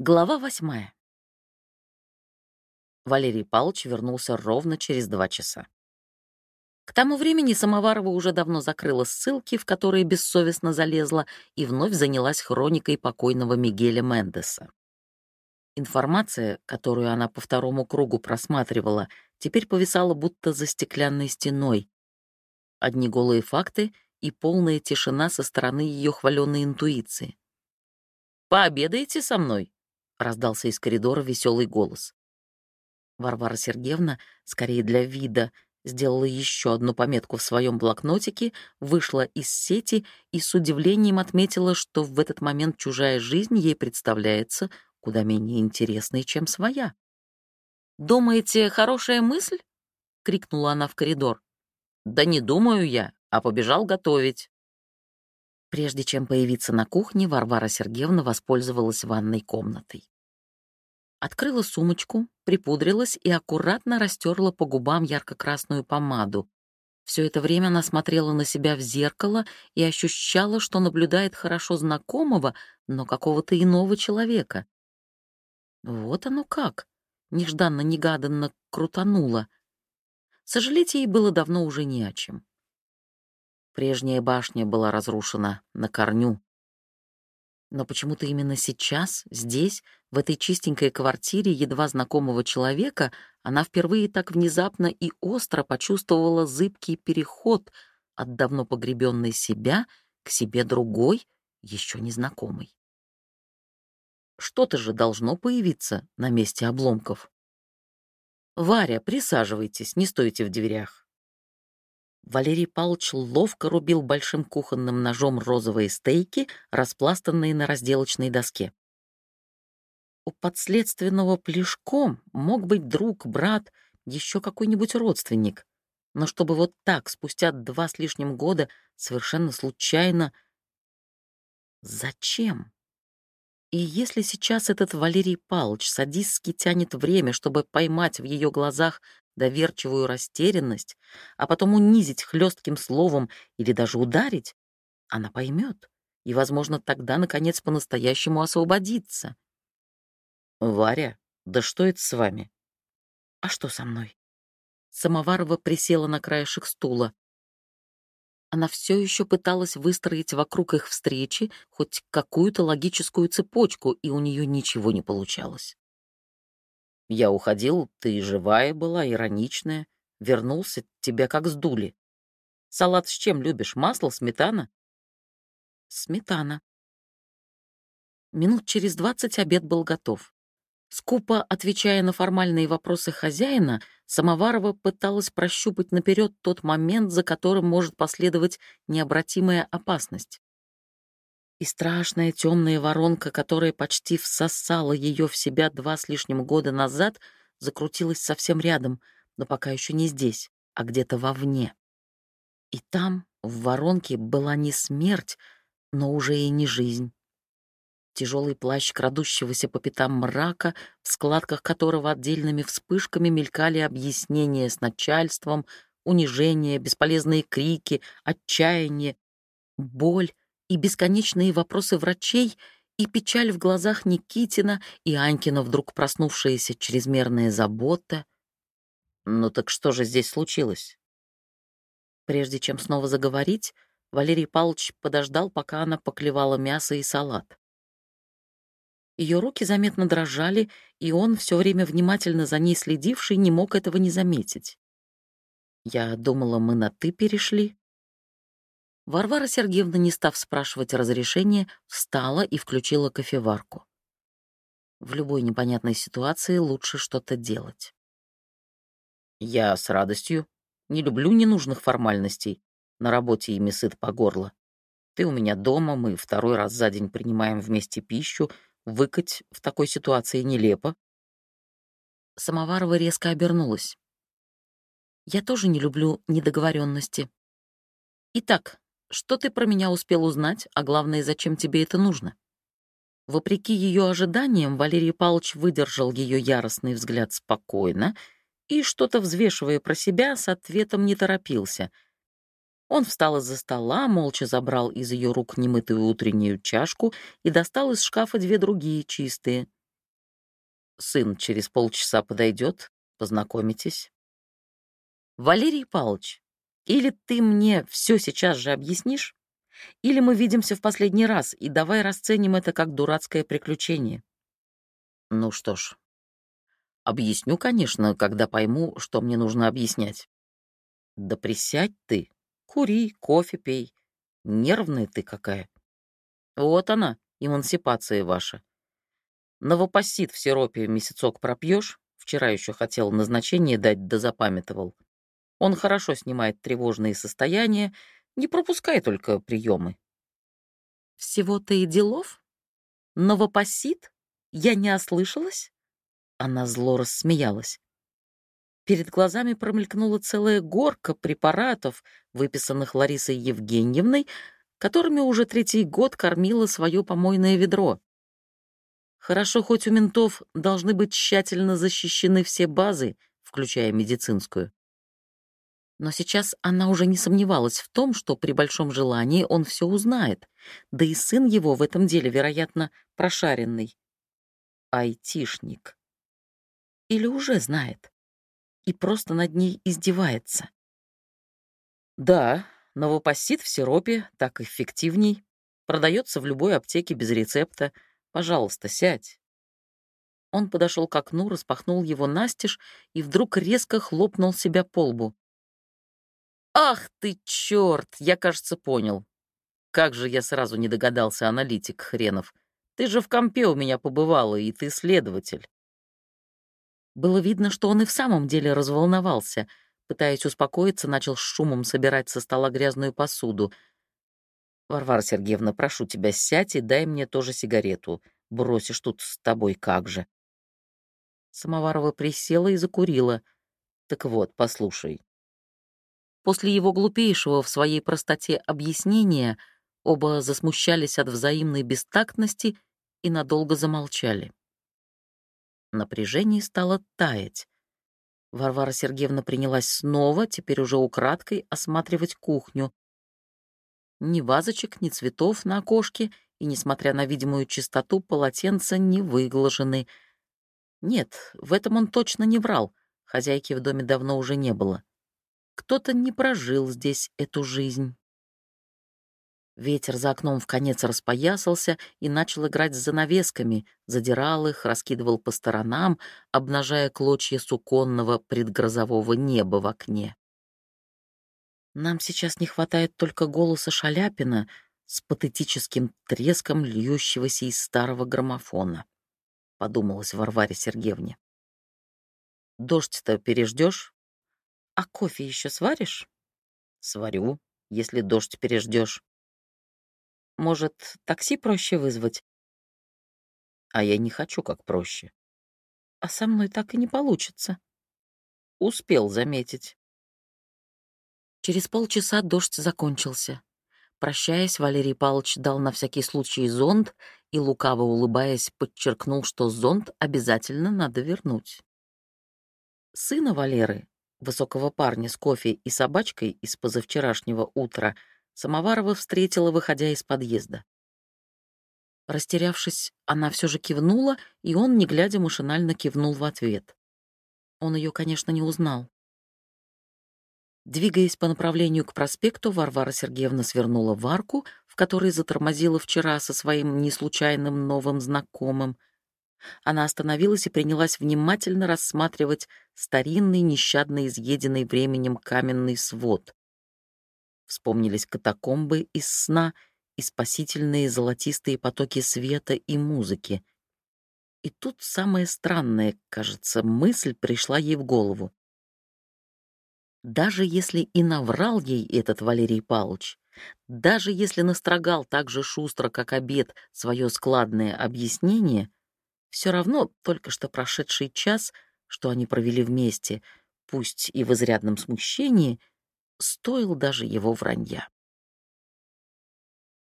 Глава восьмая. Валерий Павлович вернулся ровно через два часа. К тому времени Самоварова уже давно закрыла ссылки, в которые бессовестно залезла, и вновь занялась хроникой покойного Мигеля Мендеса. Информация, которую она по второму кругу просматривала, теперь повисала будто за стеклянной стеной. Одни голые факты и полная тишина со стороны ее хваленной интуиции. «Пообедаете со мной?» — раздался из коридора веселый голос. Варвара Сергеевна, скорее для вида, сделала еще одну пометку в своем блокнотике, вышла из сети и с удивлением отметила, что в этот момент чужая жизнь ей представляется куда менее интересной, чем своя. «Думаете, хорошая мысль?» — крикнула она в коридор. «Да не думаю я, а побежал готовить». Прежде чем появиться на кухне, Варвара Сергеевна воспользовалась ванной комнатой. Открыла сумочку, припудрилась и аккуратно растерла по губам ярко-красную помаду. Все это время она смотрела на себя в зеркало и ощущала, что наблюдает хорошо знакомого, но какого-то иного человека. Вот оно как! Нежданно-негаданно крутануло. Сожалеть ей было давно уже не о чем. Прежняя башня была разрушена на корню. Но почему-то именно сейчас, здесь, в этой чистенькой квартире едва знакомого человека, она впервые так внезапно и остро почувствовала зыбкий переход от давно погребенной себя к себе другой, еще незнакомой. Что-то же должно появиться на месте обломков. «Варя, присаживайтесь, не стойте в дверях». Валерий Павлович ловко рубил большим кухонным ножом розовые стейки, распластанные на разделочной доске. У подследственного плешком мог быть друг, брат, еще какой-нибудь родственник. Но чтобы вот так, спустя два с лишним года, совершенно случайно... Зачем? И если сейчас этот Валерий Павлович садистски тянет время, чтобы поймать в ее глазах доверчивую растерянность, а потом унизить хлестким словом или даже ударить, она поймет и, возможно, тогда, наконец, по-настоящему освободится. «Варя, да что это с вами?» «А что со мной?» Самоварова присела на краешек стула. Она все еще пыталась выстроить вокруг их встречи хоть какую-то логическую цепочку, и у нее ничего не получалось. Я уходил, ты живая была, ироничная. Вернулся, тебя как сдули. Салат с чем любишь? Масло, сметана? Сметана. Минут через двадцать обед был готов. Скупо отвечая на формальные вопросы хозяина, Самоварова пыталась прощупать наперед тот момент, за которым может последовать необратимая опасность и страшная темная воронка, которая почти всосала ее в себя два с лишним года назад, закрутилась совсем рядом, но пока еще не здесь, а где-то вовне. И там, в воронке, была не смерть, но уже и не жизнь. Тяжелый плащ крадущегося по пятам мрака, в складках которого отдельными вспышками мелькали объяснения с начальством, унижение, бесполезные крики, отчаяние, боль — и бесконечные вопросы врачей, и печаль в глазах Никитина, и Анькина вдруг проснувшаяся чрезмерная забота. Ну так что же здесь случилось? Прежде чем снова заговорить, Валерий Павлович подождал, пока она поклевала мясо и салат. Ее руки заметно дрожали, и он, все время внимательно за ней следивший, не мог этого не заметить. «Я думала, мы на «ты» перешли», Варвара Сергеевна, не став спрашивать разрешения, встала и включила кофеварку. В любой непонятной ситуации лучше что-то делать. «Я с радостью. Не люблю ненужных формальностей. На работе ими сыт по горло. Ты у меня дома, мы второй раз за день принимаем вместе пищу. Выкать в такой ситуации нелепо». Самоварова резко обернулась. «Я тоже не люблю недоговоренности. Итак, что ты про меня успел узнать, а главное, зачем тебе это нужно?» Вопреки ее ожиданиям, Валерий Павлович выдержал ее яростный взгляд спокойно и, что-то взвешивая про себя, с ответом не торопился. Он встал из-за стола, молча забрал из ее рук немытую утреннюю чашку и достал из шкафа две другие чистые. Сын через полчаса подойдет, познакомитесь. Валерий Павлович, или ты мне все сейчас же объяснишь, или мы видимся в последний раз, и давай расценим это как дурацкое приключение. Ну что ж, объясню, конечно, когда пойму, что мне нужно объяснять. Да присядь ты, кури, кофе пей. Нервная ты какая. Вот она, эмансипация ваша. Новопосит в сиропе месяцок пропьешь, вчера еще хотел назначение дать, да запамятовал. Он хорошо снимает тревожные состояния, не пропускай только приемы. Всего-то и делов? Новопосит? Я не ослышалась? Она зло рассмеялась. Перед глазами промелькнула целая горка препаратов, выписанных Ларисой Евгеньевной, которыми уже третий год кормила свое помойное ведро. Хорошо, хоть у ментов должны быть тщательно защищены все базы, включая медицинскую. Но сейчас она уже не сомневалась в том, что при большом желании он все узнает, да и сын его в этом деле, вероятно, прошаренный. Айтишник. Или уже знает. И просто над ней издевается. Да, новопосит в сиропе так эффективней. Продается в любой аптеке без рецепта — Пожалуйста, сядь». Он подошел к окну, распахнул его настежь и вдруг резко хлопнул себя по лбу. «Ах ты, черт! Я, кажется, понял. Как же я сразу не догадался, аналитик хренов. Ты же в компе у меня побывала, и ты следователь». Было видно, что он и в самом деле разволновался. Пытаясь успокоиться, начал с шумом собирать со стола грязную посуду — «Варвара Сергеевна, прошу тебя, сядь и дай мне тоже сигарету. Бросишь тут с тобой как же». Самоварова присела и закурила. «Так вот, послушай». После его глупейшего в своей простоте объяснения оба засмущались от взаимной бестактности и надолго замолчали. Напряжение стало таять. Варвара Сергеевна принялась снова, теперь уже украдкой, осматривать кухню. Ни вазочек, ни цветов на окошке, и, несмотря на видимую чистоту, полотенца не выглажены. Нет, в этом он точно не врал, хозяйки в доме давно уже не было. Кто-то не прожил здесь эту жизнь. Ветер за окном в конец распоясался и начал играть с занавесками, задирал их, раскидывал по сторонам, обнажая клочья суконного предгрозового неба в окне. Нам сейчас не хватает только голоса Шаляпина с патетическим треском льющегося из старого граммофона, — подумалась Варваре Сергеевне. Дождь-то переждешь? А кофе еще сваришь? Сварю, если дождь переждешь. Может, такси проще вызвать? А я не хочу как проще. А со мной так и не получится. Успел заметить. Через полчаса дождь закончился. Прощаясь, Валерий Павлович дал на всякий случай зонт и, лукаво улыбаясь, подчеркнул, что зонт обязательно надо вернуть. Сына Валеры, высокого парня с кофе и собачкой из позавчерашнего утра, Самоварова встретила, выходя из подъезда. Растерявшись, она все же кивнула, и он, не глядя, машинально кивнул в ответ. Он ее, конечно, не узнал. Двигаясь по направлению к проспекту, Варвара Сергеевна свернула в арку, в которой затормозила вчера со своим неслучайным новым знакомым. Она остановилась и принялась внимательно рассматривать старинный, нещадно изъеденный временем каменный свод. Вспомнились катакомбы из сна и спасительные золотистые потоки света и музыки. И тут самое странное, кажется, мысль пришла ей в голову. Даже если и наврал ей этот Валерий Павлович, даже если настрогал так же шустро, как обед, свое складное объяснение, все равно только что прошедший час, что они провели вместе, пусть и в изрядном смущении, стоил даже его вранья.